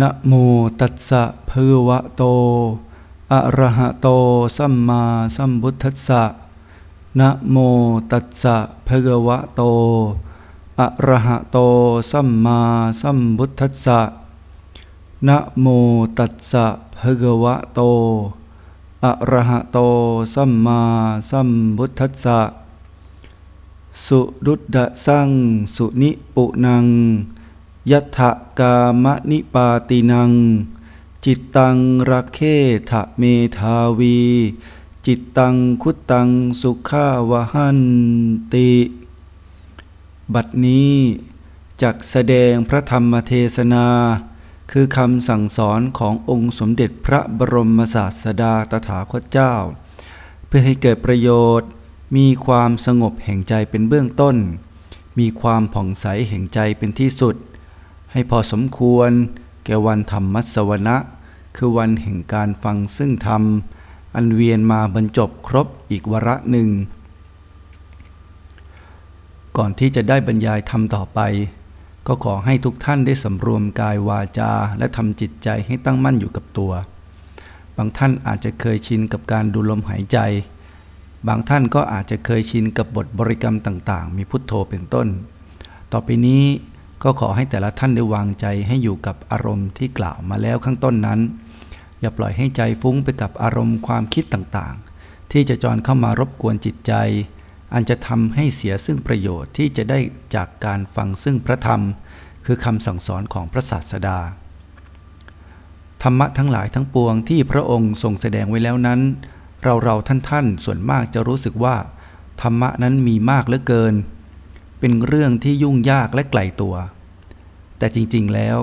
นะโมตัสสะภะวะโต อะระหะโต สัมมาสัมพุทธัสสะ นะโมตัสสะภะวะโต อะระหะโต สัมมาสัมพุทธัสสะ นะโมตัสสะภะคะวะโต อะระหะโต สัมมาสัมพุทธัสสะ สุดุดดะสัง สุนิปุนัง ยัตถกามนิปาตินัง จิตตังรักเคทะเมทาวี จิตตังคุตตังสุขาวหันติ บัดนี้จักแสดงพระธรรมเทศนา คือคำสั่งสอนขององค์สมเด็จพระบรมศาสดาตถาคตเจ้า เพื่อให้เกิดประโยชน์ มีความสงบแห่งใจเป็นเบื้องต้น มีความผ่องใสแห่งใจเป็นที่สุด ให้พอสมควร แก่วันธรรมมัสวนะ คือวันแห่งการฟังซึ่งธรรม อันเวียนมาบรรจบครบอีกวาระหนึ่ง ก่อนที่จะได้บรรยายธรรมต่อไป ก็ขอให้ทุกท่านได้สำรวมกายวาจา และทำจิตใจให้ตั้งมั่นอยู่กับตัว บางท่านอาจจะเคยชินกับการดูลมหายใจ บางท่านก็อาจจะเคยชินกับบทบริกรรมต่าง ๆ มีพุทโธเป็นต้น ต่อไปนี้ ก็ขอให้แต่ละท่านได้วางใจให้อยู่กับอารมณ์ที่กล่าวมาแล้วข้างต้นนั้น อย่าปล่อยให้ใจฟุ้งไปกับอารมณ์ความคิดต่างๆ ที่จะจรเข้ามารบกวนจิตใจ อันจะทำให้เสียซึ่งประโยชน์ที่จะได้จากการฟังซึ่งพระธรรม คือคำสั่งสอนของพระศาสดา ธรรมะทั้งหลายทั้งปวงที่พระองค์ทรงแสดงไว้แล้วนั้น เราเราท่านท่านส่วนมากจะรู้สึกว่า ธรรมะนั้นมีมากเหลือเกิน เป็นเรื่องที่ยุ่งยากและไกลตัว แต่จริงๆแล้ว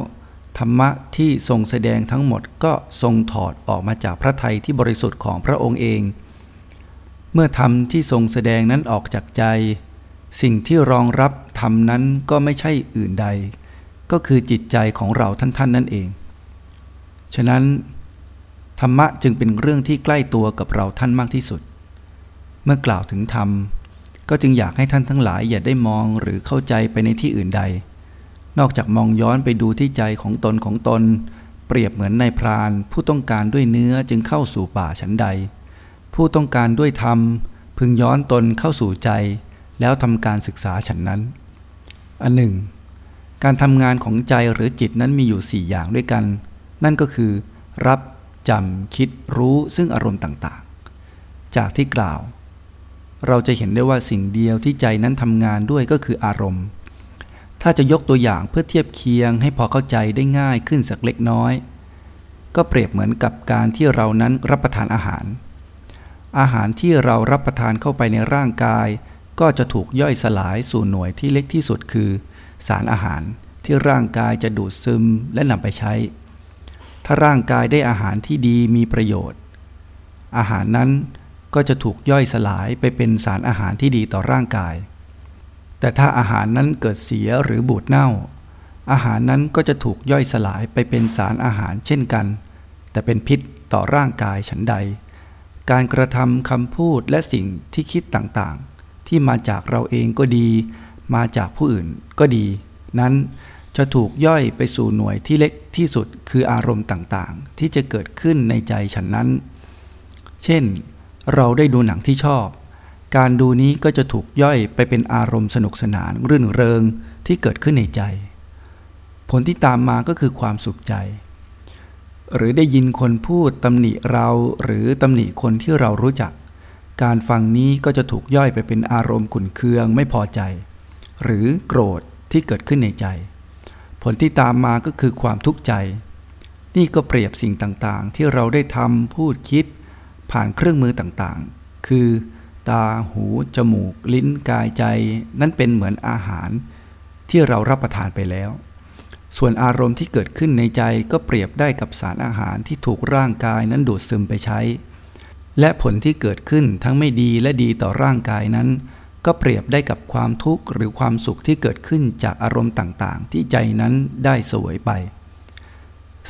ธรรมะที่ทรงแสดงทั้งหมดก็ทรงถอดออกมาจากพระทัยที่บริสุทธิ์ของพระองค์เอง เมื่อธรรมที่ทรงแสดงนั้นออกจากใจ สิ่งที่รองรับธรรมนั้นก็ไม่ใช่อื่นใด ก็คือจิตใจของเราท่านๆนนั่นเอง ฉะนั้น ธรรมะจึงเป็นเรื่องที่ใกล้ตัวกับเราท่านมากที่สุด เมื่อกล่าวถึงธรรม ก็จึงอยากให้ท่านทั้งหลายอย่าได้มองหรือเข้าใจไปในที่อื่นใด นอกจากมองย้อนไปดูที่ใจของตนของตน เปรียบเหมือนนายพราน ผู้ต้องการด้วยเนื้อจึงเข้าสู่ป่าฉันใด ผู้ต้องการด้วยธรรม พึงย้อนตนเข้าสู่ใจ แล้วทำการศึกษาฉันนั้น อันหนึ่ง การทำงานของใจหรือจิตนั้นมีอยู่สี่อย่างด้วยกัน นั่นก็คือ รับจำคิดรู้ซึ่งอารมณ์ต่างๆ จากที่กล่าว เราจะเห็นได้ว่าสิ่งเดียวที่ใจนั้นทำงานด้วยก็คืออารมณ์ ถ้าจะยกตัวอย่างเพื่อเทียบเคียงให้พอเข้าใจได้ง่ายขึ้นสักเล็กน้อย ก็เปรียบเหมือนกับการที่เรานั้นรับประทานอาหาร อาหารที่เรารับประทานเข้าไปในร่างกาย ก็จะถูกย่อยสลายสู่หน่วยที่เล็กที่สุดคือ สารอาหารที่ร่างกายจะดูดซึมและนำไปใช้ ถ้าร่างกายได้อาหารที่ดีมีประโยชน์ อาหารนั้น ก็จะถูกย่อยสลายไปเป็นสารอาหารที่ดีต่อร่างกาย แต่ถ้าอาหารนั้นเกิดเสียหรือบูดเน่า อาหารนั้นก็จะถูกย่อยสลายไปเป็นสารอาหารเช่นกัน แต่เป็นพิษต่อร่างกายฉันใด การกระทำคำพูดและสิ่งที่คิดต่างๆ ที่มาจากเราเองก็ดี มาจากผู้อื่นก็ดี นั้นจะถูกย่อยไปสู่หน่วยที่เล็กที่สุดคืออารมณ์ต่างๆ ที่จะเกิดขึ้นในใจฉันนั้น เช่น เราได้ดูหนังที่ชอบ การดูนี้ก็จะถูกย่อยไปเป็นอารมณ์สนุกสนานรื่นเริงที่เกิดขึ้นในใจ ผลที่ตามมาก็คือความสุขใจ หรือได้ยินคนพูดตำหนิเราหรือตำหนิคนที่เรารู้จัก การฟังนี้ก็จะถูกย่อยไปเป็นอารมณ์ขุนเคืองไม่พอใจ หรือโกรธที่เกิดขึ้นในใจ ผลที่ตามมาก็คือความทุกข์ใจ นี่ก็เปรียบสิ่งต่างๆ ที่เราได้ทำพูดคิด ผ่านเครื่องมือต่างๆ คือ ตาหู จมูก ลิ้นกายใจ นั่นเป็นเหมือนอาหารที่เรารับประทานไปแล้ว ส่วนอารมณ์ที่เกิดขึ้นในใจก็เปรียบได้กับสารอาหารที่ถูกร่างกายนั้นดูดซึมไปใช้ และผลที่เกิดขึ้นทั้งไม่ดีและดีต่อร่างกายนั้น ก็เปรียบได้กับความทุกข์หรือความสุขที่เกิดขึ้นจากอารมณ์ต่างๆ ที่ใจนั้นได้สวยไป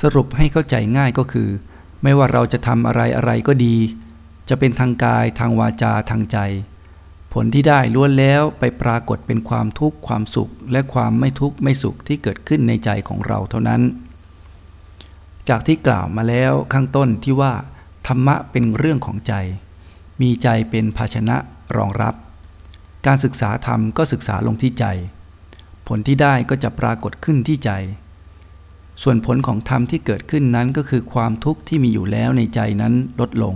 สรุปให้เข้าใจง่ายก็คือ ไม่ว่าเราจะทำอะไรอะไรก็ดี จะเป็นทางกายทางวาจาทางใจ ผลที่ได้ล้วนแล้วไปปรากฏเป็นความทุกข์ความสุข และความไม่ทุกข์ไม่สุขที่เกิดขึ้นในใจของเราเท่านั้น จากที่กล่าวมาแล้วข้างต้นที่ว่า ธรรมะเป็นเรื่องของใจ มีใจเป็นภาชนะรองรับ การศึกษาธรรมก็ศึกษาลงที่ใจ ผลที่ได้ก็จะปรากฏขึ้นที่ใจ ส่วนผลของธรรมที่เกิดขึ้นนั้นก็คือความทุกข์ที่มีอยู่แล้วในใจนั้นลดลง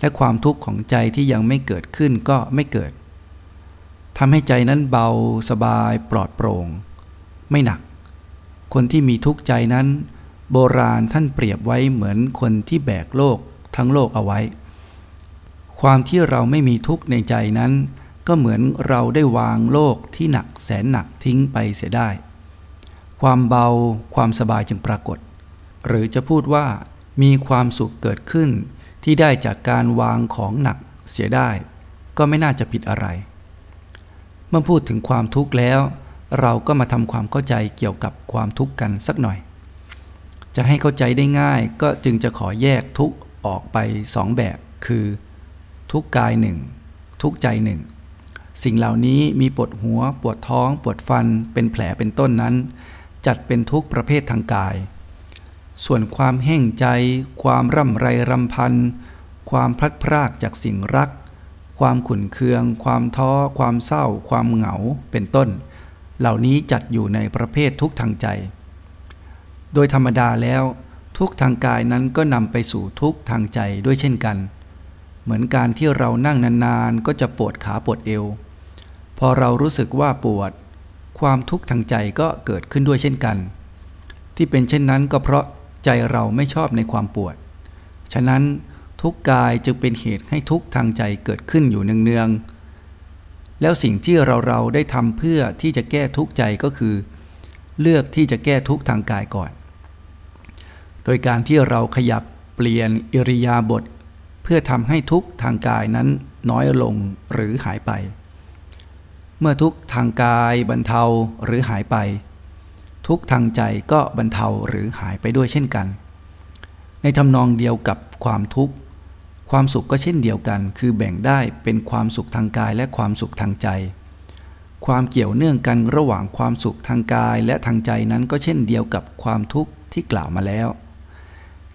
และความทุกข์ของใจที่ยังไม่เกิดขึ้นก็ไม่เกิดทำให้ใจนั้นเบาสบายปลอดโปร่ง ไม่หนัก คนที่มีทุกข์ใจนั้น โบราณท่านเปรียบไว้เหมือนคนที่แบกโลกทั้งโลกเอาไว้ ความที่เราไม่มีทุกข์ในใจนั้น ก็เหมือนเราได้วางโลกที่หนักแสนหนักทิ้งไปเสียได้ ความเบาความสบายจึงปรากฏ หรือจะพูดว่ามีความสุขเกิดขึ้น ที่ได้จากการวางของหนักเสียได้ ก็ไม่น่าจะผิดอะไร เมื่อพูดถึงความทุกข์แล้ว เราก็มาทำความเข้าใจเกี่ยวกับความทุกข์กันสักหน่อย จะให้เข้าใจได้ง่ายก็จึงจะขอแยกทุกข์ออกไปสองแบบ คือ ทุกกายหนึ่งทุกใจหนึ่งสิ่งเหล่านี้มีปวดหัว ปวดท้อง ปวดฟัน เป็นแผลเป็นต้นนั้น จัดเป็นทุกประเภททางกาย ส่วนความแห้งใจ ความร่ำไรรำพัน ความพลัดพรากจากสิ่งรัก ความขุ่นเคือง ความท้อ ความเศร้า ความเหงา เป็นต้น เหล่านี้จัดอยู่ในประเภททุกทางใจ โดยธรรมดาแล้ว ทุกทางกายนั้นก็นำไปสู่ทุกทางใจด้วยเช่นกัน เหมือนการที่เรานั่งนานๆ ก็จะปวดขาปวดเอว พอเรารู้สึกว่าปวด ความทุกข์ทางใจก็เกิดขึ้นด้วยเช่นกัน ที่เป็นเช่นนั้นก็เพราะใจเราไม่ชอบในความปวด ฉะนั้นทุกกายจึงเป็นเหตุให้ทุกทางใจเกิดขึ้นอยู่เนืองๆ แล้วสิ่งที่เราเราได้ทำเพื่อที่จะแก้ทุกใจก็คือ เลือกที่จะแก้ทุกทางกายก่อน โดยการที่เราขยับเปลี่ยนอิริยาบถเพื่อทำให้ทุกทางกายนั้นน้อยลงหรือหายไป เมื่อทุกทางกายบรรเทาหรือหายไป ทุกทางใจก็บรรเทาหรือหายไปด้วยเช่นกัน ในทำนองเดียวกับความทุกข์ ความสุขก็เช่นเดียวกัน คือแบ่งได้เป็นความสุขทางกายและความสุขทางใจ ความเกี่ยวเนื่องกันระหว่างความสุขทางกายและทางใจนั้นก็เช่นเดียวกับความทุกข์ที่กล่าวมาแล้ว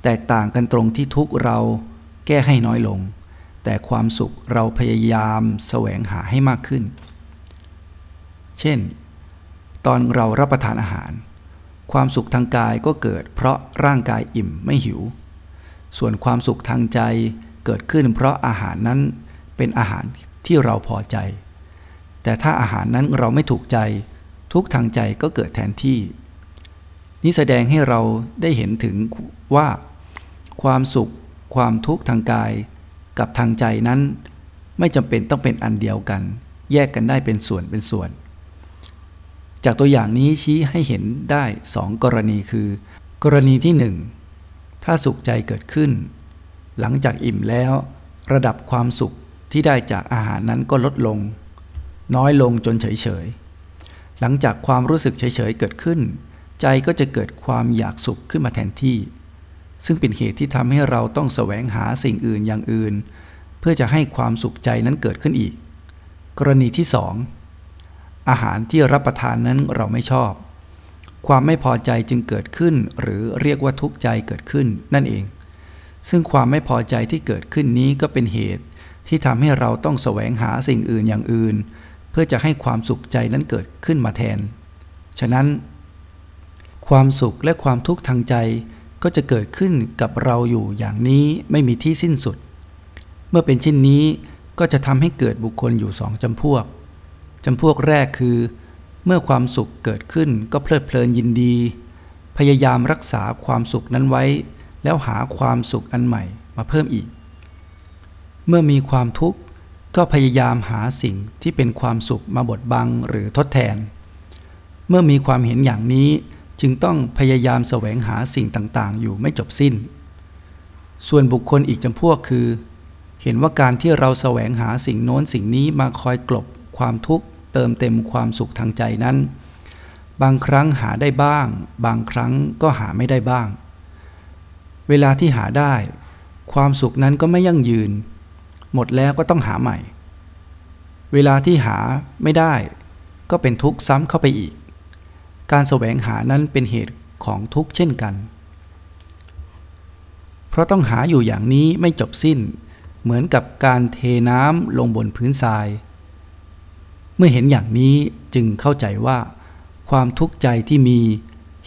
แตกต่างกันตรงที่ทุกเราแก้ให้น้อยลง แต่ความสุขเราพยายามแสวงหาให้มากขึ้น เช่น ตอนเรารับประทานอาหาร ความสุขทางกายก็เกิดเพราะร่างกายอิ่มไม่หิว ส่วนความสุขทางใจเกิดขึ้นเพราะอาหารนั้นเป็นอาหารที่เราพอใจ แต่ถ้าอาหารนั้นเราไม่ถูกใจ ทุกทางใจก็เกิดแทนที่ นี้แสดงให้เราได้เห็นถึงว่า ความสุข ความทุกข์ทางกาย กับทางใจนั้น ไม่จำเป็นต้องเป็นอันเดียวกัน แยกกันได้เป็นส่วนเป็นส่วน จากตัวอย่างนี้ชี้ให้เห็นได้สองกรณีคือ กรณีที่หนึ่งถ้าสุขใจเกิดขึ้น หลังจากอิ่มแล้ว ระดับความสุขที่ได้จากอาหารนั้นก็ลดลง น้อยลงจนเฉยๆ หลังจากความรู้สึกเฉยๆเกิดขึ้น ใจก็จะเกิดความอยากสุขขึ้นมาแทนที่ ซึ่งเป็นเหตุที่ทำให้เราต้องแสวงหาสิ่งอื่นอย่างอื่น เพื่อจะให้ความสุขใจนั้นเกิดขึ้นอีก กรณีที่ส อาหารที่รับประทานนั้นเราไม่ชอบ ความไม่พอใจจึงเกิดขึ้น หรือเรียกว่าทุกข์ใจเกิดขึ้นนั่นเอง ซึ่งความไม่พอใจที่เกิดขึ้นนี้ก็เป็นเหตุ ที่ทำให้เราต้องแสวงหาสิ่งอื่นอย่างอื่น เพื่อจะให้ความสุขใจนั้นเกิดขึ้นมาแทน ฉะนั้น ความสุขและความทุกข์ทางใจก็จะเกิดขึ้นกับเราอยู่อย่างนี้ไม่มีที่สิ้นสุด เมื่อเป็นเช่นนี้ก็จะทำให้เกิดบุคคลอยู่สองจำพวก จำพวกแรกคือ เมื่อความสุขเกิดขึ้นก็เพลิดเพลินยินดี พยายามรักษาความสุขนั้นไว้ แล้วหาความสุขอันใหม่มาเพิ่มอีก เมื่อมีความทุกข์ก็พยายามหาสิ่งที่เป็นความสุขมาบดบังหรือทดแทน เมื่อมีความเห็นอย่างนี้จึงต้องพยายามแสวงหาสิ่งต่าง ๆ อยู่ไม่จบสิ้น ส่วนบุคคลอีกจำพวกคือ เห็นว่าการที่เราแสวงหาสิ่งโน้นสิ่งนี้มาคอยกลบความทุกข์ เติมเต็มความสุขทางใจนั้น บางครั้งหาได้บ้าง บางครั้งก็หาไม่ได้บ้าง เวลาที่หาได้ ความสุขนั้นก็ไม่ยั่งยืน หมดแล้วก็ต้องหาใหม่ เวลาที่หาไม่ได้ ก็เป็นทุกข์ซ้ำเข้าไปอีก การแสวงหานั้นเป็นเหตุของทุกข์เช่นกัน เพราะต้องหาอยู่อย่างนี้ไม่จบสิ้น เหมือนกับการเทน้ำลงบนพื้นทราย เมื่อเห็นอย่างนี้จึงเข้าใจว่า ความทุกข์ใจที่มี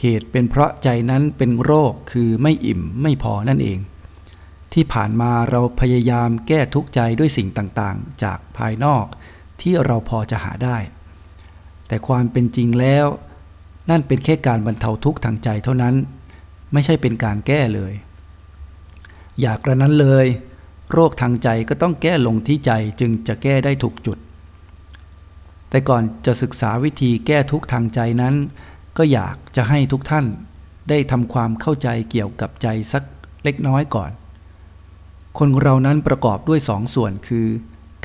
เหตุเป็นเพราะใจนั้นเป็นโรคคือไม่อิ่มไม่พอนั่นเอง ที่ผ่านมาเราพยายามแก้ทุกข์ใจด้วยสิ่งต่างๆ จากภายนอกที่เราพอจะหาได้ แต่ความเป็นจริงแล้ว นั่นเป็นแค่การบรรเทาทุกข์ทางใจเท่านั้น ไม่ใช่เป็นการแก้เลย อยากกระนั้นเลย โรคทางใจก็ต้องแก้ลงที่ใจจึงจะแก้ได้ถูกจุด แต่ก่อนจะศึกษาวิธีแก้ทุกข์ทางใจนั้น ก็อยากจะให้ทุกท่านได้ทำความเข้าใจเกี่ยวกับใจสักเล็กน้อยก่อน คนเรานั้นประกอบด้วยสองส่วนคือ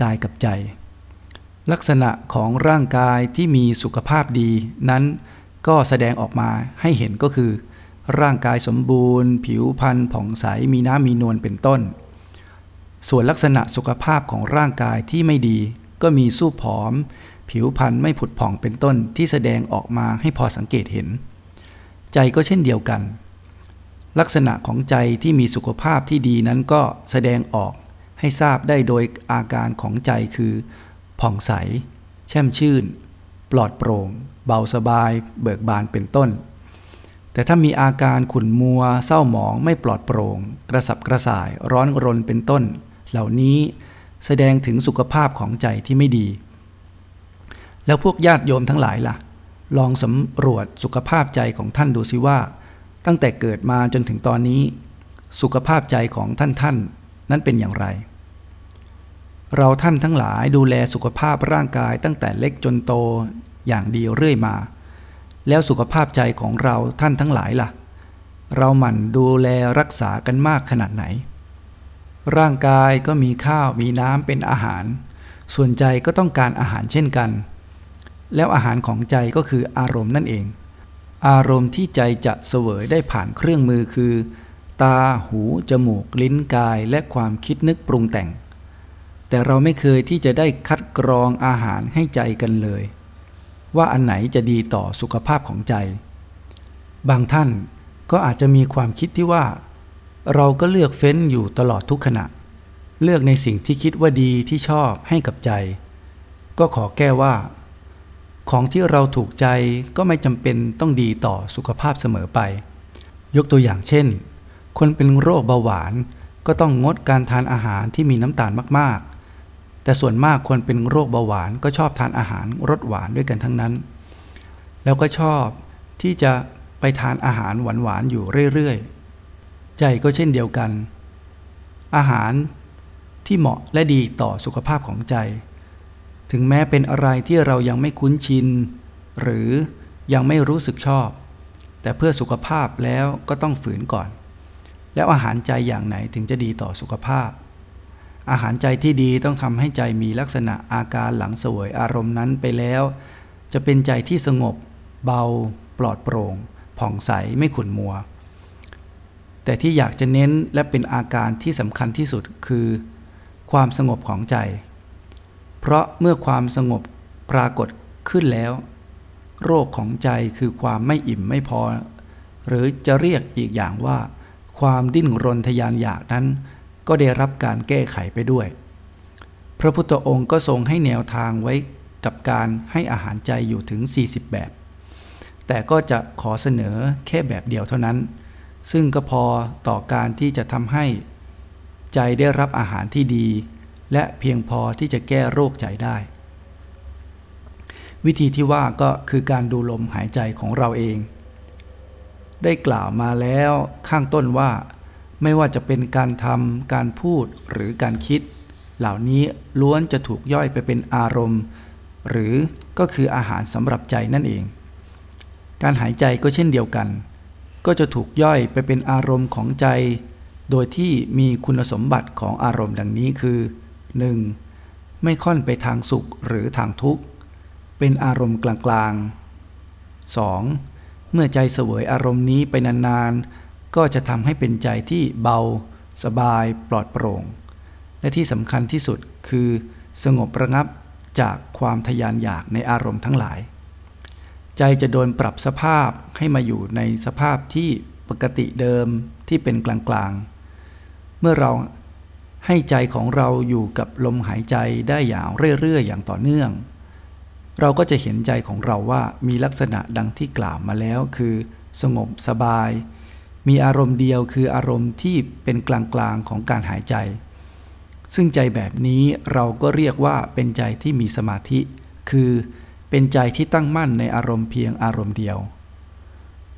กายกับใจ ลักษณะของร่างกายที่มีสุขภาพดีนั้นก็แสดงออกมาให้เห็นก็คือ ร่างกายสมบูรณ์ ผิวพรรณผ่องใสมีน้ำมีนวลเป็นต้น ส่วนลักษณะสุขภาพของร่างกายที่ไม่ดีก็มีสู้ผอม ผิวพรรณไม่ผุดผ่องเป็นต้นที่แสดงออกมาให้พอสังเกตเห็น ใจก็เช่นเดียวกัน ลักษณะของใจที่มีสุขภาพที่ดีนั้นก็แสดงออกให้ทราบได้โดยอาการของใจคือ ผ่องใส แช่มชื่น ปลอดโปร่ง เบาสบาย เบิกบานเป็นต้น แต่ถ้ามีอาการขุ่นมัว เศร้าหมองไม่ปลอดโปร่ง กระสับกระส่ายร้อนรนเป็นต้น เหล่านี้แสดงถึงสุขภาพของใจที่ไม่ดี แล้วพวกญาติโยมทั้งหลายล่ะ ลองสำรวจสุขภาพใจของท่านดูสิว่า ตั้งแต่เกิดมาจนถึงตอนนี้ สุขภาพใจของท่านท่านนั้นเป็นอย่างไร เราท่านทั้งหลายดูแลสุขภาพร่างกายตั้งแต่เล็กจนโตอย่างดีเรื่อยมา แล้วสุขภาพใจของเราท่านทั้งหลายล่ะ เราหมั่นดูแลรักษากันมากขนาดไหน ร่างกายก็มีข้าวมีน้ำเป็นอาหาร ส่วนใจก็ต้องการอาหารเช่นกัน แล้วอาหารของใจก็คืออารมณ์นั่นเอง อารมณ์ที่ใจจะเสวยได้ผ่านเครื่องมือคือ ตา หู จมูก ลิ้นกาย และความคิดนึกปรุงแต่ง แต่เราไม่เคยที่จะได้คัดกรองอาหารให้ใจกันเลย ว่าอันไหนจะดีต่อสุขภาพของใจ บางท่านก็อาจจะมีความคิดที่ว่า เราก็เลือกเฟ้นอยู่ตลอดทุกขณะ เลือกในสิ่งที่คิดว่าดีที่ชอบให้กับใจ ก็ขอแก้ว่า ของที่เราถูกใจก็ไม่จำเป็นต้องดีต่อสุขภาพเสมอไป ยกตัวอย่างเช่น คนเป็นโรคเบาหวาน ก็ต้องงดการทานอาหารที่มีน้ำตาลมากๆ แต่ส่วนมากคนเป็นโรคเบาหวานก็ชอบทานอาหารรสหวานด้วยกันทั้งนั้น แล้วก็ชอบที่จะไปทานอาหารหวานๆอยู่เรื่อยๆ ใจก็เช่นเดียวกัน อาหารที่เหมาะและดีต่อสุขภาพของใจ ถึงแม้เป็นอะไรที่เรายังไม่คุ้นชิน หรือยังไม่รู้สึกชอบ แต่เพื่อสุขภาพแล้วก็ต้องฝืนก่อน แล้วอาหารใจอย่างไหนถึงจะดีต่อสุขภาพ อาหารใจที่ดีต้องทำให้ใจมีลักษณะอาการหลังสวยอารมณ์นั้นไปแล้ว จะเป็นใจที่สงบ เบา ปลอดโปร่ง ผ่องใสไม่ขุ่นมัว แต่ที่อยากจะเน้นและเป็นอาการที่สำคัญที่สุดคือ ความสงบของใจ เพราะเมื่อความสงบปรากฏขึ้นแล้ว โรคของใจคือความไม่อิ่มไม่พอ หรือจะเรียกอีกอย่างว่า ความดิ้นรนทยานอยากนั้น ก็ได้รับการแก้ไขไปด้วย พระพุทธองค์ก็ทรงให้แนวทางไว้กับการให้อาหารใจอยู่ถึง 40 แบบ แต่ก็จะขอเสนอแค่แบบเดียวเท่านั้น ซึ่งก็พอต่อการที่จะทำให้ ใจได้รับอาหารที่ดี และเพียงพอที่จะแก้โรคใจได้ วิธีที่ว่าก็คือการดูลมหายใจของเราเอง ได้กล่าวมาแล้วข้างต้นว่า ไม่ว่าจะเป็นการทำการพูดหรือการคิด เหล่านี้ล้วนจะถูกย่อยไปเป็นอารมณ์ หรือก็คืออาหารสำหรับใจนั่นเอง การหายใจก็เช่นเดียวกัน ก็จะถูกย่อยไปเป็นอารมณ์ของใจ โดยที่มีคุณสมบัติของอารมณ์ดังนี้คือ 1. ไม่ค่อนไปทางสุขหรือทางทุกข์ เป็นอารมณ์กลางๆ 2. เมื่อใจเสวยอารมณ์นี้ไปนานๆ ก็จะทำให้เป็นใจที่เบา สบาย ปลอดโปร่ง และที่สำคัญที่สุดคือ สงบระงับจากความทยานอยากในอารมณ์ทั้งหลาย ใจจะโดนปรับสภาพให้มาอยู่ในสภาพที่ปกติเดิมที่เป็นกลางเมื่อเรา ให้ใจของเราอยู่กับลมหายใจได้อย่างเรื่อยๆอย่างต่อเนื่อง เราก็จะเห็นใจของเราว่ามีลักษณะดังที่กล่าวมาแล้วคือ สงบสบาย มีอารมณ์เดียวคืออารมณ์ที่เป็นกลางๆของการหายใจ ซึ่งใจแบบนี้เราก็เรียกว่าเป็นใจที่มีสมาธิ คือเป็นใจที่ตั้งมั่นในอารมณ์เพียงอารมณ์เดียว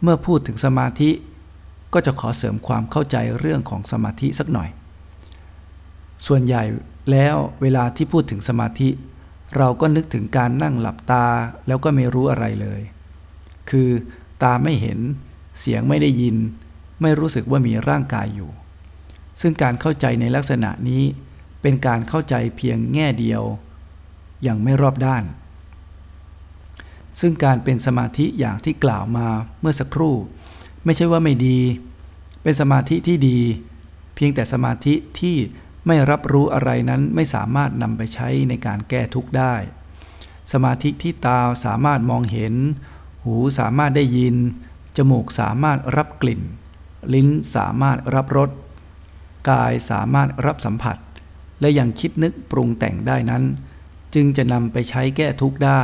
เมื่อพูดถึงสมาธิ ก็จะขอเสริมความเข้าใจเรื่องของสมาธิสักหน่อย ส่วนใหญ่แล้วเวลาที่พูดถึงสมาธิ เราก็นึกถึงการนั่งหลับตาแล้วก็ไม่รู้อะไรเลย คือตาไม่เห็น เสียงไม่ได้ยิน ไม่รู้สึกว่ามีร่างกายอยู่ ซึ่งการเข้าใจในลักษณะนี้เป็นการเข้าใจเพียงแง่เดียว อย่างไม่รอบด้าน ซึ่งการเป็นสมาธิอย่างที่กล่าวมาเมื่อสักครู่ ไม่ใช่ว่าไม่ดี เป็นสมาธิที่ดี เพียงแต่สมาธิที่ ไม่รับรู้อะไรนั้นไม่สามารถนำไปใช้ในการแก้ทุกข์ได้ สมาธิที่ตาสามารถมองเห็น หูสามารถได้ยิน จมูกสามารถรับกลิ่น ลิ้นสามารถรับรส กายสามารถรับสัมผัส และยังคิดนึกปรุงแต่งได้นั้น จึงจะนำไปใช้แก้ทุกข์ได้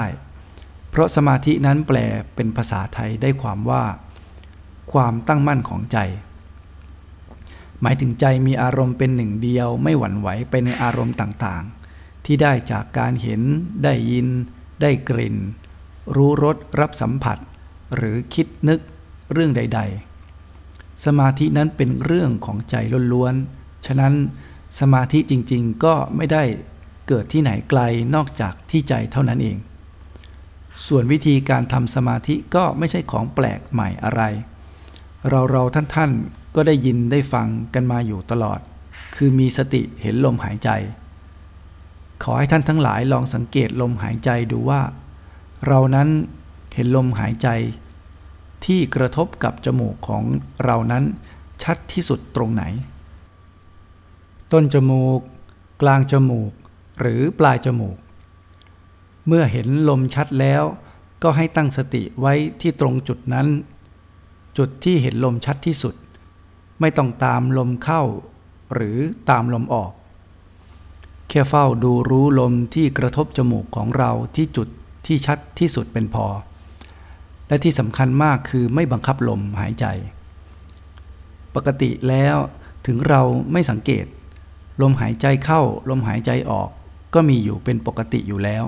เพราะสมาธินั้นแปลเป็นภาษาไทยได้ความว่า ความตั้งมั่นของใจ หมายถึงใจมีอารมณ์เป็นหนึ่งเดียว ไม่หวั่นไหวไปในอารมณ์ต่างๆ ที่ได้จากการเห็น ได้ยิน ได้กลิ่น รู้รสรับสัมผัส หรือคิดนึกเรื่องใด ๆ สมาธินั้นเป็นเรื่องของใจล้วนๆ ฉะนั้นสมาธิจริงๆ ก็ไม่ได้เกิดที่ไหนไกลนอกจากที่ใจเท่านั้นเอง ส่วนวิธีการทำสมาธิก็ไม่ใช่ของแปลกใหม่อะไร เราเราท่านท่านก็ได้ยินได้ฟังกันมาอยู่ตลอด คือมีสติเห็นลมหายใจ ขอให้ท่านทั้งหลายลองสังเกตลมหายใจดูว่า เรานั้นเห็นลมหายใจ ที่กระทบกับจมูกของเรานั้นชัดที่สุดตรงไหน ต้นจมูก กลางจมูก หรือปลายจมูก เมื่อเห็นลมชัดแล้วก็ให้ตั้งสติไว้ที่ตรงจุดนั้น จุดที่เห็นลมชัดที่สุด ไม่ต้องตามลมเข้า หรือตามลมออก แค่เฝ้าดูรู้ลมที่กระทบจมูกของเราที่จุดที่ชัดที่สุดเป็นพอ และที่สำคัญมากคือไม่บังคับลมหายใจ ปกติแล้วถึงเราไม่สังเกต ลมหายใจเข้าลมหายใจออก ก็มีอยู่เป็นปกติอยู่แล้ว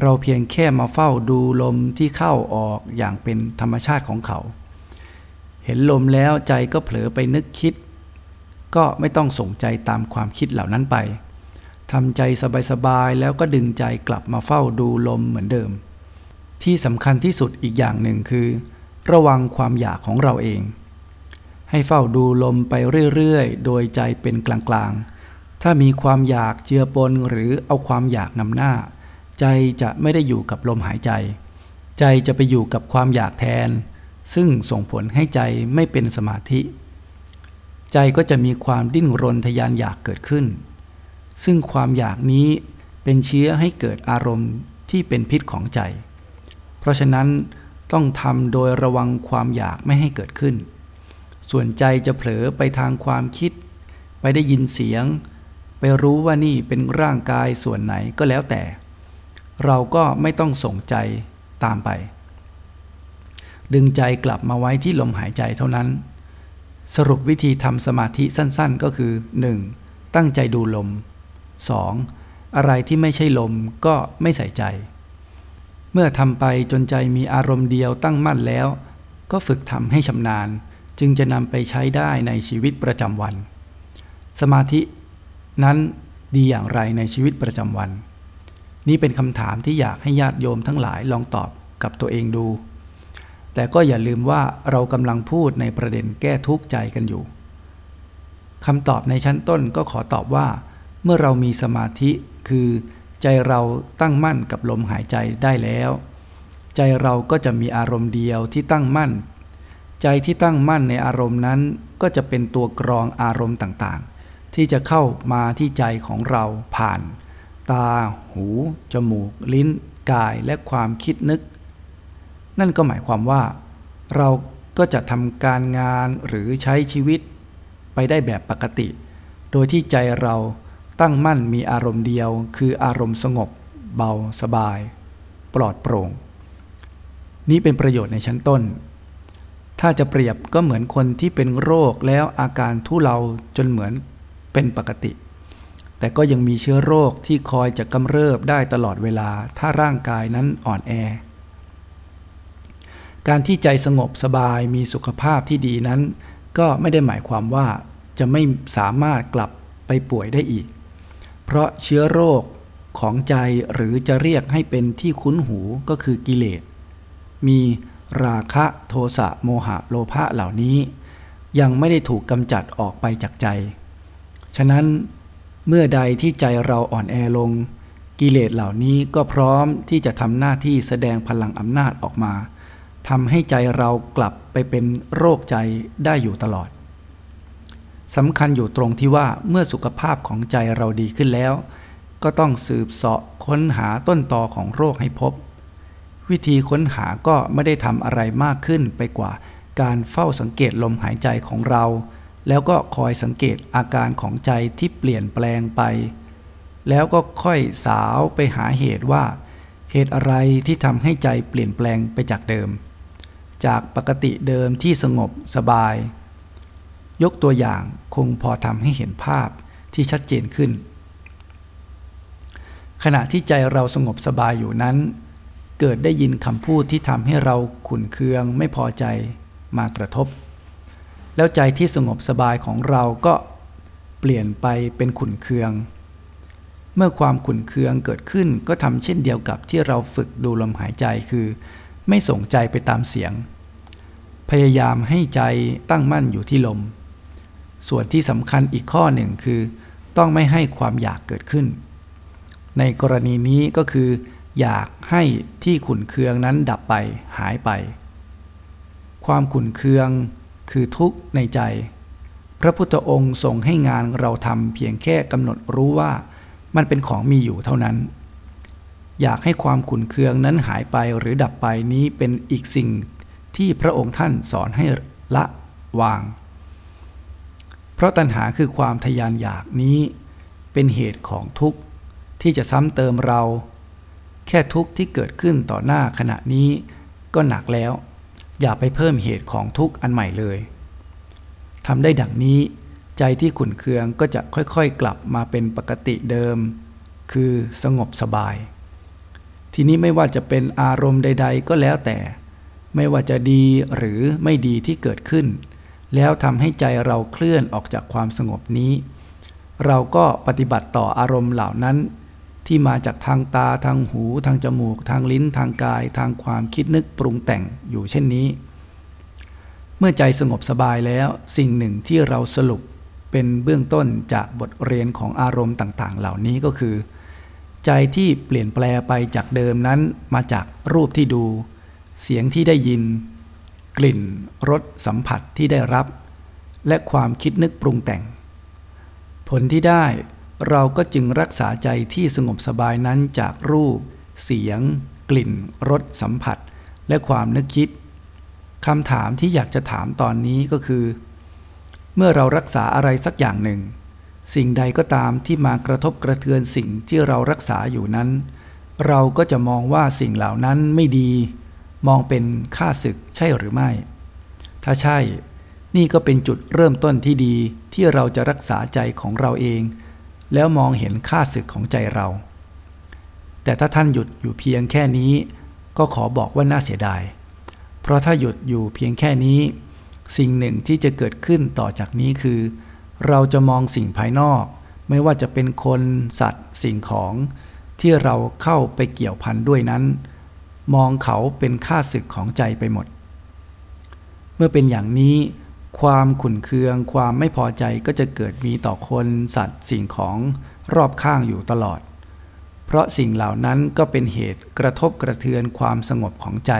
เราเพียงแค่มาเฝ้าดูลมที่เข้าออกอย่างเป็นธรรมชาติของเขา เห็นลมแล้วใจก็เผลอไปนึกคิด ก็ไม่ต้องส่งใจตามความคิดเหล่านั้นไปทำใจสบายๆแล้วก็ดึงใจกลับมาเฝ้าดูลมเหมือนเดิม ที่สำคัญที่สุดอีกอย่างหนึ่งคือ ระวังความอยากของเราเอง ให้เฝ้าดูลมไปเรื่อยๆ โดยใจเป็นกลางๆ ถ้ามีความอยากเจือปนหรือเอาความอยากนำหน้า ใจจะไม่ได้อยู่กับลมหายใจ ใจจะไปอยู่กับความอยากแทน ซึ่งส่งผลให้ใจไม่เป็นสมาธิ ใจก็จะมีความดิ้นรนทยานอยากเกิดขึ้น ซึ่งความอยากนี้เป็นเชื้อให้เกิดอารมณ์ที่เป็นพิษของใจ เพราะฉะนั้นต้องทำโดยระวังความอยากไม่ให้เกิดขึ้น ส่วนใจจะเผลอไปทางความคิด ไปได้ยินเสียง ไปรู้ว่านี่เป็นร่างกายส่วนไหนก็แล้วแต่ เราก็ไม่ต้องส่งใจตามไป ดึงใจกลับมาไว้ที่ลมหายใจเท่านั้น สรุปวิธีทำสมาธิสั้นๆ ก็คือ 1. ตั้งใจดูลม 2. อะไรที่ไม่ใช่ลมก็ไม่ใส่ใจ เมื่อทำไปจนใจมีอารมณ์เดียวตั้งมั่นแล้ว ก็ฝึกทำให้ชำนาญ จึงจะนำไปใช้ได้ในชีวิตประจำวัน สมาธิ นั้นดีอย่างไรในชีวิตประจำวัน นี่เป็นคำถามที่อยากให้ญาติโยมทั้งหลายลองตอบกับตัวเองดู แต่ก็อย่าลืมว่าเรากำลังพูดในประเด็นแก้ทุกข์ใจกันอยู่คำตอบในชั้นต้นก็ขอตอบว่า เมื่อเรามีสมาธิคือ ใจเราตั้งมั่นกับลมหายใจได้แล้ว ใจเราก็จะมีอารมณ์เดียวที่ตั้งมั่น ใจที่ตั้งมั่นในอารมณ์นั้น ก็จะเป็นตัวกรองอารมณ์ต่างๆ ที่จะเข้ามาที่ใจของเราผ่าน ตา หู จมูก ลิ้น กายและความคิดนึก นั่นก็หมายความว่า เราก็จะทำการงานหรือใช้ชีวิต ไปได้แบบปกติ โดยที่ใจเราตั้งมั่นมีอารมณ์เดียว คืออารมณ์สงบ เบาสบาย ปลอดโปร่ง นี้เป็นประโยชน์ในชั้นต้น ถ้าจะเปรียบก็เหมือนคนที่เป็นโรคแล้วอาการทุเลาจนเหมือนเป็นปกติ แต่ก็ยังมีเชื้อโรคที่คอยจะกำเริบได้ตลอดเวลา ถ้าร่างกายนั้นอ่อนแอ การที่ใจสงบสบายมีสุขภาพที่ดีนั้น ก็ไม่ได้หมายความว่าจะไม่สามารถกลับไปป่วยได้อีก เพราะเชื้อโรคของใจหรือจะเรียกให้เป็นที่คุ้นหูก็คือกิเลส มีราคะโทสะโมหะโลภะเหล่านี้ ยังไม่ได้ถูกกำจัดออกไปจากใจ ฉะนั้นเมื่อใดที่ใจเราอ่อนแอลง กิเลสเหล่านี้ก็พร้อมที่จะทำหน้าที่แสดงพลังอำนาจออกมา ทำให้ใจเรากลับไปเป็นโรคใจได้อยู่ตลอดสำคัญอยู่ตรงที่ว่าเมื่อสุขภาพของใจเราดีขึ้นแล้ว ก็ต้องสืบเสาะค้นหาต้นตอของโรคให้พบ วิธีค้นหาก็ไม่ได้ทำอะไรมากขึ้นไปกว่าการเฝ้าสังเกตลมหายใจของเรา แล้วก็คอยสังเกตอาการของใจที่เปลี่ยนแปลงไป แล้วก็ค่อยสาวไปหาเหตุว่า เหตุอะไรที่ทำให้ใจเปลี่ยนแปลงไปจากเดิม จากปกติเดิมที่สงบสบาย ยกตัวอย่างคงพอทำให้เห็นภาพที่ชัดเจนขึ้น ขณะที่ใจเราสงบสบายอยู่นั้น เกิดได้ยินคำพูดที่ทำให้เราขุนเคืองไม่พอใจมากระทบ แล้วใจที่สงบสบายของเราก็เปลี่ยนไปเป็นขุนเคือง เมื่อความขุนเคืองเกิดขึ้นก็ทำเช่นเดียวกับที่เราฝึกดูลมหายใจคือ ไม่ส่งใจไปตามเสียง พยายามให้ใจตั้งมั่นอยู่ที่ลม ส่วนที่สำคัญอีกข้อหนึ่งคือ ต้องไม่ให้ความอยากเกิดขึ้น ในกรณีนี้ก็คือ อยากให้ที่ขุนเคืองนั้นดับไปหายไป ความขุนเคืองคือทุกข์ในใจ พระพุทธองค์ทรงให้งานเราทำเพียงแค่กำหนดรู้ว่ามันเป็นของมีอยู่เท่านั้น อยากให้ความขุนเคืองนั้นหายไปหรือดับไปนี้เป็นอีกสิ่งที่พระองค์ท่านสอนให้ละวาง เพราะตัณหาคือความทยานอยากนี้เป็นเหตุของทุกข์ที่จะซ้ำเติมเรา แค่ทุกข์ที่เกิดขึ้นต่อหน้าขณะนี้ก็หนักแล้ว อย่าไปเพิ่มเหตุของทุกข์อันใหม่เลยทำได้ดังนี้ใจที่ขุนเคืองก็จะค่อยๆ กลับมาเป็นปกติเดิม คือสงบสบาย ทีนี้ไม่ว่าจะเป็นอารมณ์ใด ๆ ก็แล้วแต่ ไม่ว่าจะดีหรือไม่ดีที่เกิดขึ้น แล้วทำให้ใจเราเคลื่อนออกจากความสงบนี้ เราก็ปฏิบัติต่ออารมณ์เหล่านั้น ที่มาจากทางตาทางหู ทางจมูก ทางลิ้น ทางกาย ทางความคิดนึกปรุงแต่งอยู่เช่นนี้ เมื่อใจสงบสบายแล้วสิ่งหนึ่งที่เราสรุปเป็นเบื้องต้นจากบทเรียนของอารมณ์ต่างๆ เหล่านี้ก็คือ ใจที่เปลี่ยนแปลไปจากเดิมนั้นมาจากรูปที่ดู เสียงที่ได้ยิน กลิ่นรสสัมผัสที่ได้รับ และความคิดนึกปรุงแต่ง ผลที่ได้เราก็จึงรักษาใจที่สงบสบายนั้นจากรูป เสียง กลิ่นรสสัมผัส และความนึกคิดคำถามที่อยากจะถามตอนนี้ก็คือ เมื่อเรารักษาอะไรสักอย่างหนึ่ง สิ่งใดก็ตามที่มากระทบกระเทือนสิ่งที่เรารักษาอยู่นั้น เราก็จะมองว่าสิ่งเหล่านั้นไม่ดี มองเป็นค่าศึกใช่หรือไม่ ถ้าใช่ นี่ก็เป็นจุดเริ่มต้นที่ดีที่เราจะรักษาใจของเราเอง แล้วมองเห็นค่าศึกของใจเรา แต่ถ้าท่านหยุดอยู่เพียงแค่นี้ ก็ขอบอกว่าน่าเสียดาย เพราะถ้าหยุดอยู่เพียงแค่นี้ สิ่งหนึ่งที่จะเกิดขึ้นต่อจากนี้คือ เราจะมองสิ่งภายนอก ไม่ว่าจะเป็นคนสัตว์สิ่งของ ที่เราเข้าไปเกี่ยวพันด้วยนั้น มองเขาเป็นค่าศึกของใจไปหมด เมื่อเป็นอย่างนี้ความขุนเคืองความไม่พอใจก็จะเกิดมีต่อคนสัตว์สิ่งของรอบข้างอยู่ตลอด เพราะสิ่งเหล่านั้นก็เป็นเหตุกระทบกระเทือนความสงบของใจ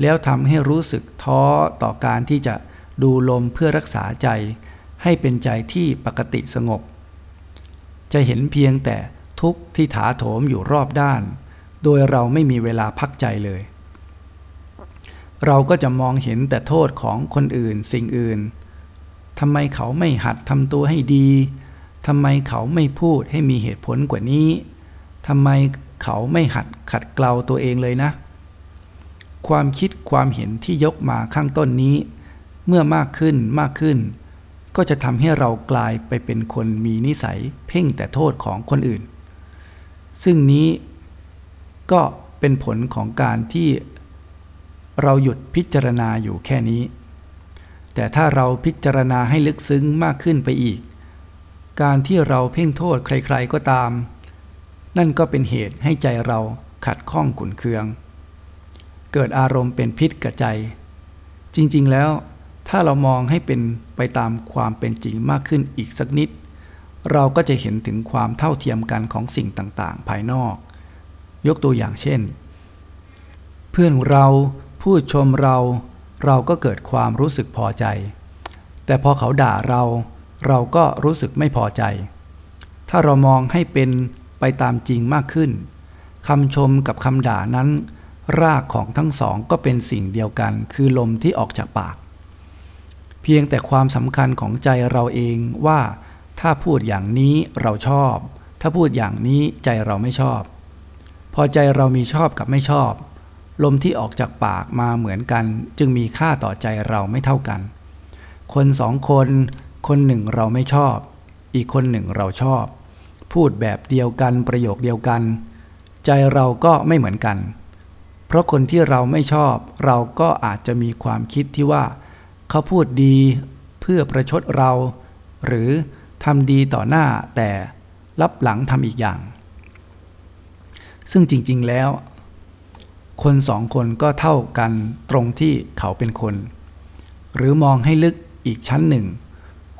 แล้วทำให้รู้สึกท้อต่อการที่จะดูลมเพื่อรักษาใจ ให้เป็นใจที่ปกติสงบ จะเห็นเพียงแต่ทุกข์ที่ถาโถมอยู่รอบด้าน โดยเราไม่มีเวลาพักใจเลย เราก็จะมองเห็นแต่โทษของคนอื่นสิ่งอื่นทำไมเขาไม่หัดทำตัวให้ดีทำไมเขาไม่พูดให้มีเหตุผลกว่านี้ทำไมเขาไม่หัดขัดเกลาตัวเองเลยนะ ความคิดความเห็นที่ยกมาข้างต้นนี้ เมื่อมากขึ้นมากขึ้น ก็จะทำให้เรากลายไปเป็นคนมีนิสัยเพ่งแต่โทษของคนอื่น ซึ่งนี้ก็เป็นผลของการที่เราหยุดพิจารณาอยู่แค่นี้ แต่ถ้าเราพิจารณาให้ลึกซึ้งมากขึ้นไปอีก การที่เราเพ่งโทษใครๆก็ตาม นั่นก็เป็นเหตุให้ใจเราขัดข้องขุนเคือง เกิดอารมณ์เป็นพิษกับใจ จริงๆแล้ว ถ้าเรามองให้เป็นไปตามความเป็นจริงมากขึ้นอีกสักนิด เราก็จะเห็นถึงความเท่าเทียมกันของสิ่งต่างๆ ภายนอก ยกตัวอย่างเช่น เพื่อนเราพูดชมเรา เราก็เกิดความรู้สึกพอใจ แต่พอเขาด่าเรา เราก็รู้สึกไม่พอใจ ถ้าเรามองให้เป็นไปตามจริงมากขึ้นคำชมกับคำด่านั้น รากของทั้งสองก็เป็นสิ่งเดียวกัน คือลมที่ออกจากปาก เพียงแต่ความสำคัญของใจเราเองว่า ถ้าพูดอย่างนี้เราชอบ ถ้าพูดอย่างนี้ใจเราไม่ชอบ พอใจเรามีชอบกับไม่ชอบ ลมที่ออกจากปากมาเหมือนกัน จึงมีค่าต่อใจเราไม่เท่ากัน คนสองคน คนหนึ่งเราไม่ชอบ อีกคนหนึ่งเราชอบ พูดแบบเดียวกันประโยคเดียวกัน ใจเราก็ไม่เหมือนกัน เพราะคนที่เราไม่ชอบ เราก็อาจจะมีความคิดที่ว่า เขาพูดดีเพื่อประชดเรา หรือทำดีต่อหน้าแต่รับหลังทำอีกอย่าง ซึ่งจริงๆแล้ว คนสองคนก็เท่ากันตรงที่เขาเป็นคน หรือมองให้ลึกอีกชั้นหนึ่ง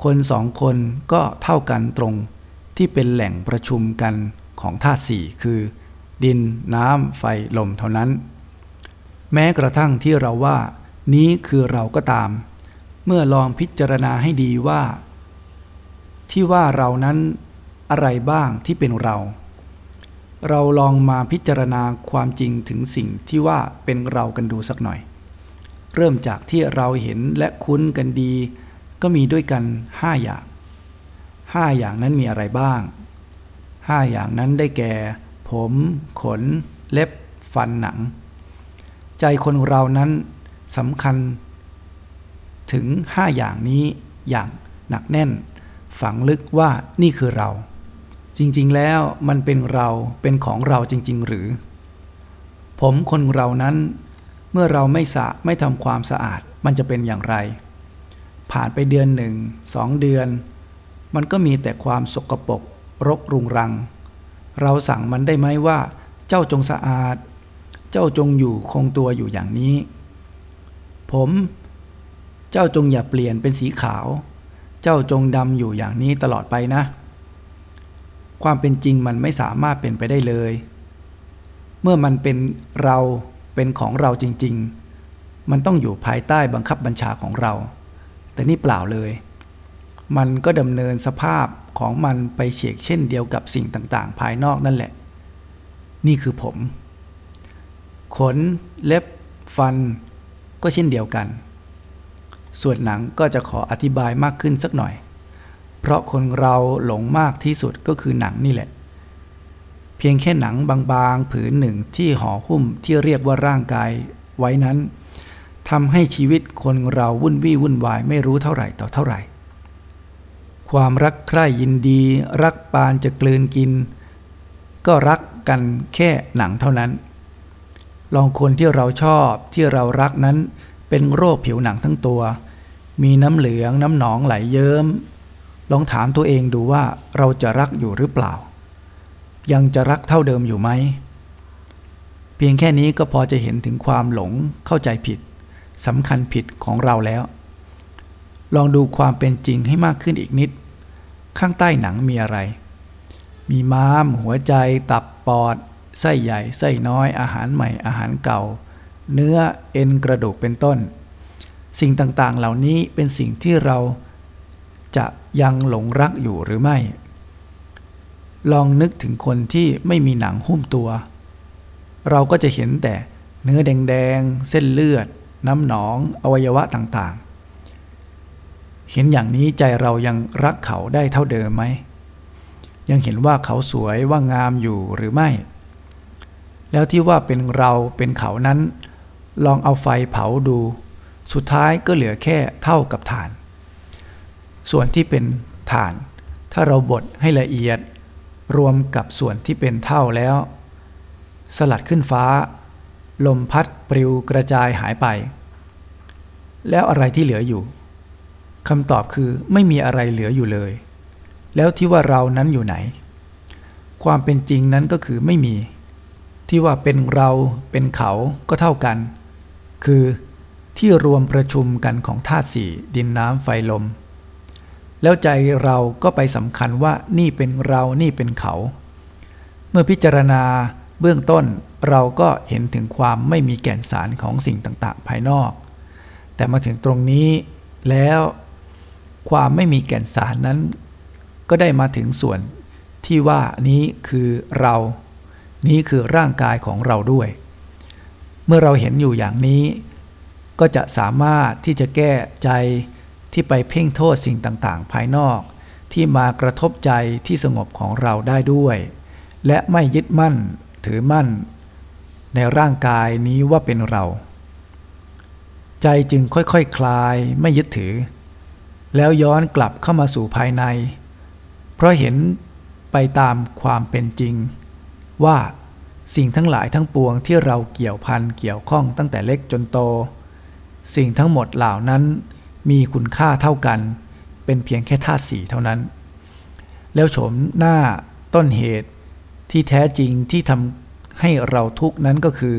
คนสองคนก็เท่ากันตรงที่เป็นแหล่งประชุมกันของธาตุสี่คือ ดินน้ำไฟลมเท่านั้น แม้กระทั่งที่เราว่า นี้คือเราก็ตาม เมื่อลองพิจารณาให้ดีว่า ที่ว่าเรานั้นอะไรบ้างที่เป็นเรา เราลองมาพิจารณาความจริงถึงสิ่งที่ว่าเป็นเรากันดูสักหน่อย เริ่มจากที่เราเห็นและคุ้นกันดี ก็มีด้วยกันห้าอย่างห้าอย่างนั้นมีอะไรบ้างห้าอย่างนั้นได้แก่ ผม ขน เล็บ ฟันหนัง ใจคนเรานั้นสำคัญ ถึงห้าอย่างนี้อย่างหนักแน่น ฝังลึกว่านี่คือเรา จริงๆแล้วมันเป็นเราเป็นของเราจริง ๆ หรือ ผมคนเรานั้น เมื่อเราไม่สะไม่ทำความสะอาดมันจะเป็นอย่างไร ผ่านไปเดือนหนึ่งสองเดือน มันก็มีแต่ความสกปรกรกรุงรัง เราสั่งมันได้ไหมว่า เจ้าจงสะอาด เจ้าจงอยู่คงตัวอยู่อย่างนี้ ผม เจ้าจงอย่าเปลี่ยนเป็นสีขาว เจ้าจงดำอยู่อย่างนี้ตลอดไปนะ ความเป็นจริงมันไม่สามารถเป็นไปได้เลย เมื่อมันเป็นเราเป็นของเราจริง ๆ มันต้องอยู่ภายใต้บังคับบัญชาของเรา แต่นี่เปล่าเลย มันก็ดำเนินสภาพของมันไปเฉกเช่นเดียวกับสิ่งต่างๆ ภายนอกนั่นแหละ นี่คือผม ขน เล็บ ฟัน ก็เช่นเดียวกัน ส่วนหนังก็จะขออธิบายมากขึ้นสักหน่อย เพราะคนเราหลงมากที่สุดก็คือหนังนี่แหละ เพียงแค่หนังบางๆ ผืนหนึ่งที่ห่อหุ้มที่เรียกว่าร่างกายไว้นั้นทำให้ชีวิตคนเราวุ่นวี่วุ่นวายไม่รู้เท่าไหร่ต่อเท่าไหร่ ความรักใคร่ยินดี รักปานจะกลืนกิน ก็รักกันแค่หนังเท่านั้น ลองคนที่เราชอบที่เรารักนั้น เป็นโรคผิวหนังทั้งตัว มีน้ำเหลืองน้ำหนองไหลเยิ้ม ลองถามตัวเองดูว่าเราจะรักอยู่หรือเปล่า ยังจะรักเท่าเดิมอยู่ไหม เพียงแค่นี้ก็พอจะเห็นถึงความหลงเข้าใจผิดสำคัญผิดของเราแล้ว ลองดูความเป็นจริงให้มากขึ้นอีกนิด ข้างใต้หนังมีอะไร มีม้าม หัวใจ ตับ ปอด ไส้ใหญ่ ไส้น้อย อาหารใหม่ อาหารเก่า เนื้อเอ็นกระดูกเป็นต้น สิ่งต่างๆเหล่านี้เป็นสิ่งที่เราจะยังหลงรักอยู่หรือไม่ ลองนึกถึงคนที่ไม่มีหนังหุ้มตัว เราก็จะเห็นแต่เนื้อแดงๆ เส้นเลือด น้ำหนอง อวัยวะต่างๆ เห็นอย่างนี้ใจเรายังรักเขาได้เท่าเดิมไหม ยังเห็นว่าเขาสวยว่างามอยู่หรือไม่ แล้วที่ว่าเป็นเราเป็นเขานั้น ลองเอาไฟเผาดู สุดท้ายก็เหลือแค่เท่ากับฐาน ส่วนที่เป็นฐาน ถ้าเราบดให้ละเอียด รวมกับส่วนที่เป็นเท่าแล้ว สลัดขึ้นฟ้า ลมพัดปลิวกระจายหายไป แล้วอะไรที่เหลืออยู่คำตอบคือไม่มีอะไรเหลืออยู่เลย แล้วที่ว่าเรานั้นอยู่ไหน ความเป็นจริงนั้นก็คือไม่มี ที่ว่าเป็นเราเป็นเขาก็เท่ากัน คือที่รวมประชุมกันของธาตุสี่ดินน้ำไฟลม แล้วใจเราก็ไปสำคัญว่านี่เป็นเรานี่เป็นเขา เมื่อพิจารณาเบื้องต้นเราก็เห็นถึงความไม่มีแก่นสารของสิ่งต่างๆ ภายนอก แต่มาถึงตรงนี้แล้วความไม่มีแก่นสารนั้น ก็ได้มาถึงส่วนที่ว่านี้คือเรา นี้คือร่างกายของเราด้วย มื่อเราเห็นอยู่อย่างนี้ ก็จะสามารถที่จะแก้ใจที่ไปเพ่งโทษสิ่งต่างๆ ภายนอก ที่มากระทบใจที่สงบของเราได้ด้วย และไม่ยึดมั่นถือมั่น ในร่างกายนี้ว่าเป็นเรา ใจจึงค่อยๆคคลายไม่ยึดถือ แล้วย้อนกลับเข้ามาสู่ภายใน เพราะเห็นไปตามความเป็นจริง ว่า สิ่งทั้งหลายทั้งปวงที่เราเกี่ยวพันเกี่ยวข้องตั้งแต่เล็กจนโต สิ่งทั้งหมดเหล่านั้นมีคุณค่าเท่ากัน เป็นเพียงแค่ธาตุสีเท่านั้น แล้วโฉมหน้าต้นเหตุที่แท้จริงที่ทำให้เราทุกข์นั้นก็คือ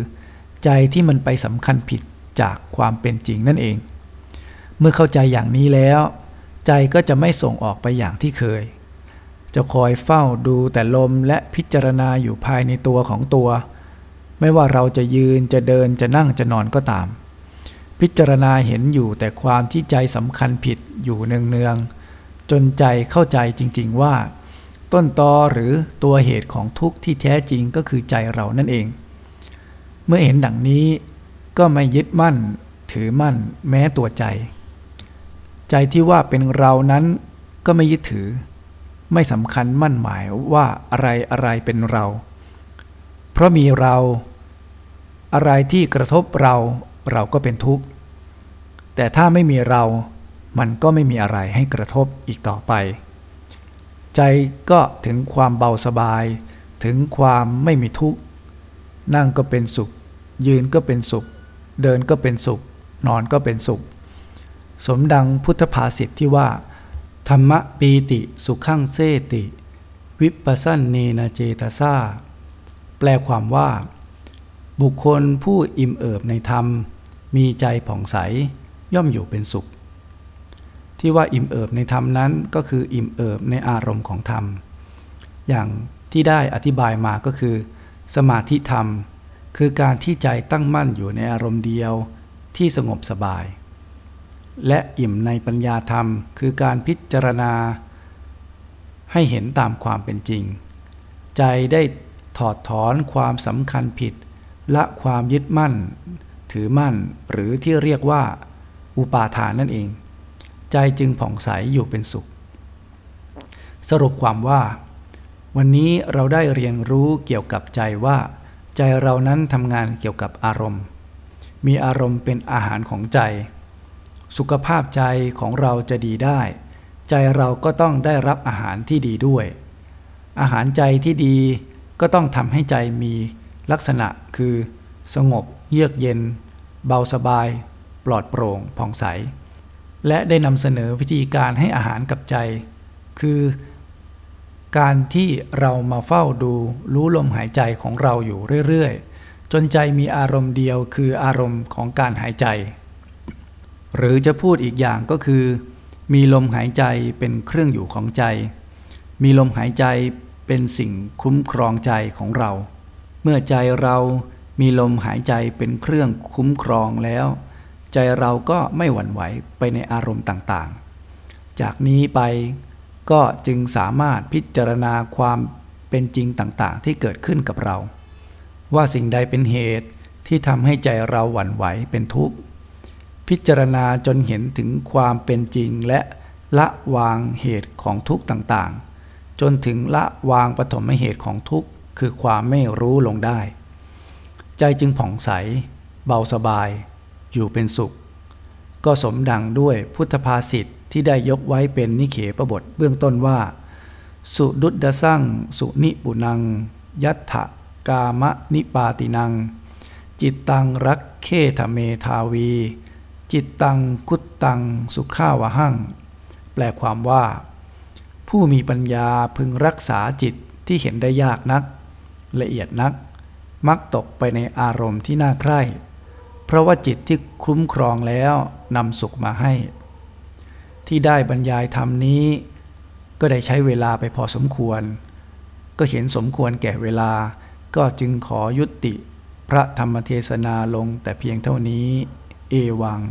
ใจที่มันไปสำคัญผิดจากความเป็นจริงนั่นเอง เมื่อเข้าใจอย่างนี้แล้ว ใจก็จะไม่ส่งออกไปอย่างที่เคย จะคอยเฝ้าดูแต่ลมและพิจารณาอยู่ภายในตัวของตัว ไม่ว่าเราจะยืนจะเดินจะนั่งจะนอนก็ตาม พิจารณาเห็นอยู่แต่ความที่ใจสำคัญผิดอยู่เนืองๆจนใจเข้าใจจริง ๆว่า ต้นตอหรือตัวเหตุของทุกข์ที่แท้จริงก็คือใจเรานั่นเอง เมื่อเห็นดังนี้ก็ไม่ยึดมั่นถือมั่นแม้ตัวใจ ใจที่ว่าเป็นเรานั้นก็ไม่ยึดถือ ไม่สำคัญมั่นหมายว่าอะไรอะไรเป็นเรา เพราะมีเรา อะไรที่กระทบเราเราก็เป็นทุกข์ แต่ถ้าไม่มีเรา มันก็ไม่มีอะไรให้กระทบอีกต่อไป ใจก็ถึงความเบาสบาย ถึงความไม่มีทุกข์ นั่งก็เป็นสุข ยืนก็เป็นสุข เดินก็เป็นสุข นอนก็เป็นสุข สมดังพุทธภาษิตที่ว่า ธรรมะปีติสุขังเซติ วิปัสสนเนนาเจตซาแปลความว่า บุคคลผู้อิ่มเอิบในธรรม มีใจผ่องใสย่อมอยู่เป็นสุข ที่ว่าอิ่มเอิบในธรรมนั้นก็คืออิ่มเอิบในอารมณ์ของธรรม อย่างที่ได้อธิบายมาก็คือ สมาธิธรรม คือการที่ใจตั้งมั่นอยู่ในอารมณ์เดียวที่สงบสบาย และอิ่มในปัญญาธรรม คือการพิจารณา ให้เห็นตามความเป็นจริง ใจได้ถอดถอนความสำคัญผิด ละความยึดมั่น ถือมั่นหรือที่เรียกว่า อุปาทานนั่นเอง ใจจึงผ่องใสอยู่เป็นสุข สรุปความว่า วันนี้เราได้เรียนรู้เกี่ยวกับใจว่า ใจเรานั้นทำงานเกี่ยวกับอารมณ์ มีอารมณ์เป็นอาหารของใจ สุขภาพใจของเราจะดีได้ ใจเราก็ต้องได้รับอาหารที่ดีด้วย อาหารใจที่ดีก็ต้องทำให้ใจมีลักษณะคือ สงบ เยือกเย็น เบาสบาย ปลอดโปร่งผ่องใส และได้นำเสนอวิธีการให้อาหารกับใจ คือ การที่เรามาเฝ้าดูรู้ลมหายใจของเราอยู่เรื่อยๆ จนใจมีอารมณ์เดียวคืออารมณ์ของการหายใจ หรือจะพูดอีกอย่างก็คือ มีลมหายใจเป็นเครื่องอยู่ของใจ มีลมหายใจเป็นสิ่งคุ้มครองใจของเรา เมื่อใจเรามีลมหายใจเป็นเครื่องคุ้มครองแล้ว ใจเราก็ไม่หวั่นไหวไปในอารมณ์ต่างๆ จากนี้ไปก็จึงสามารถพิจารณาความเป็นจริงต่างๆ ที่เกิดขึ้นกับเรา ว่าสิ่งใดเป็นเหตุที่ทำให้ใจเราหวั่นไหวเป็นทุกข์ พิจารณาจนเห็นถึงความเป็นจริงและละวางเหตุของทุกข์ต่างๆ จนถึงละวางปฐมเหตุของทุกข์ คือความไม่รู้ลงได้ ใจจึงผ่องใส เบาสบาย อยู่เป็นสุข ก็สมดังด้วยพุทธภาษิตที่ได้ยกไว้เป็นนิเขปบทเบื้องต้นว่า สุดุดดสั่งสุนิปุนัง ยัตถกามะนิปาตินัง จิตตังรักเคธเมทาวี จิตตังคุตตังสุขาวหังแปลความว่า ผู้มีปัญญาพึงรักษาจิตที่เห็นได้ยากนัก ละเอียดนัก มักตกไปในอารมณ์ที่น่าใคร่ เพราะว่าจิตที่คุ้มครองแล้วนำสุขมาให้ ที่ได้บรรยายธรรมนี้ ก็ได้ใช้เวลาไปพอสมควร ก็เห็นสมควรแก่เวลา ก็จึงขอยุติพระธรรมเทศนาลงแต่เพียงเท่านี้ เอวัง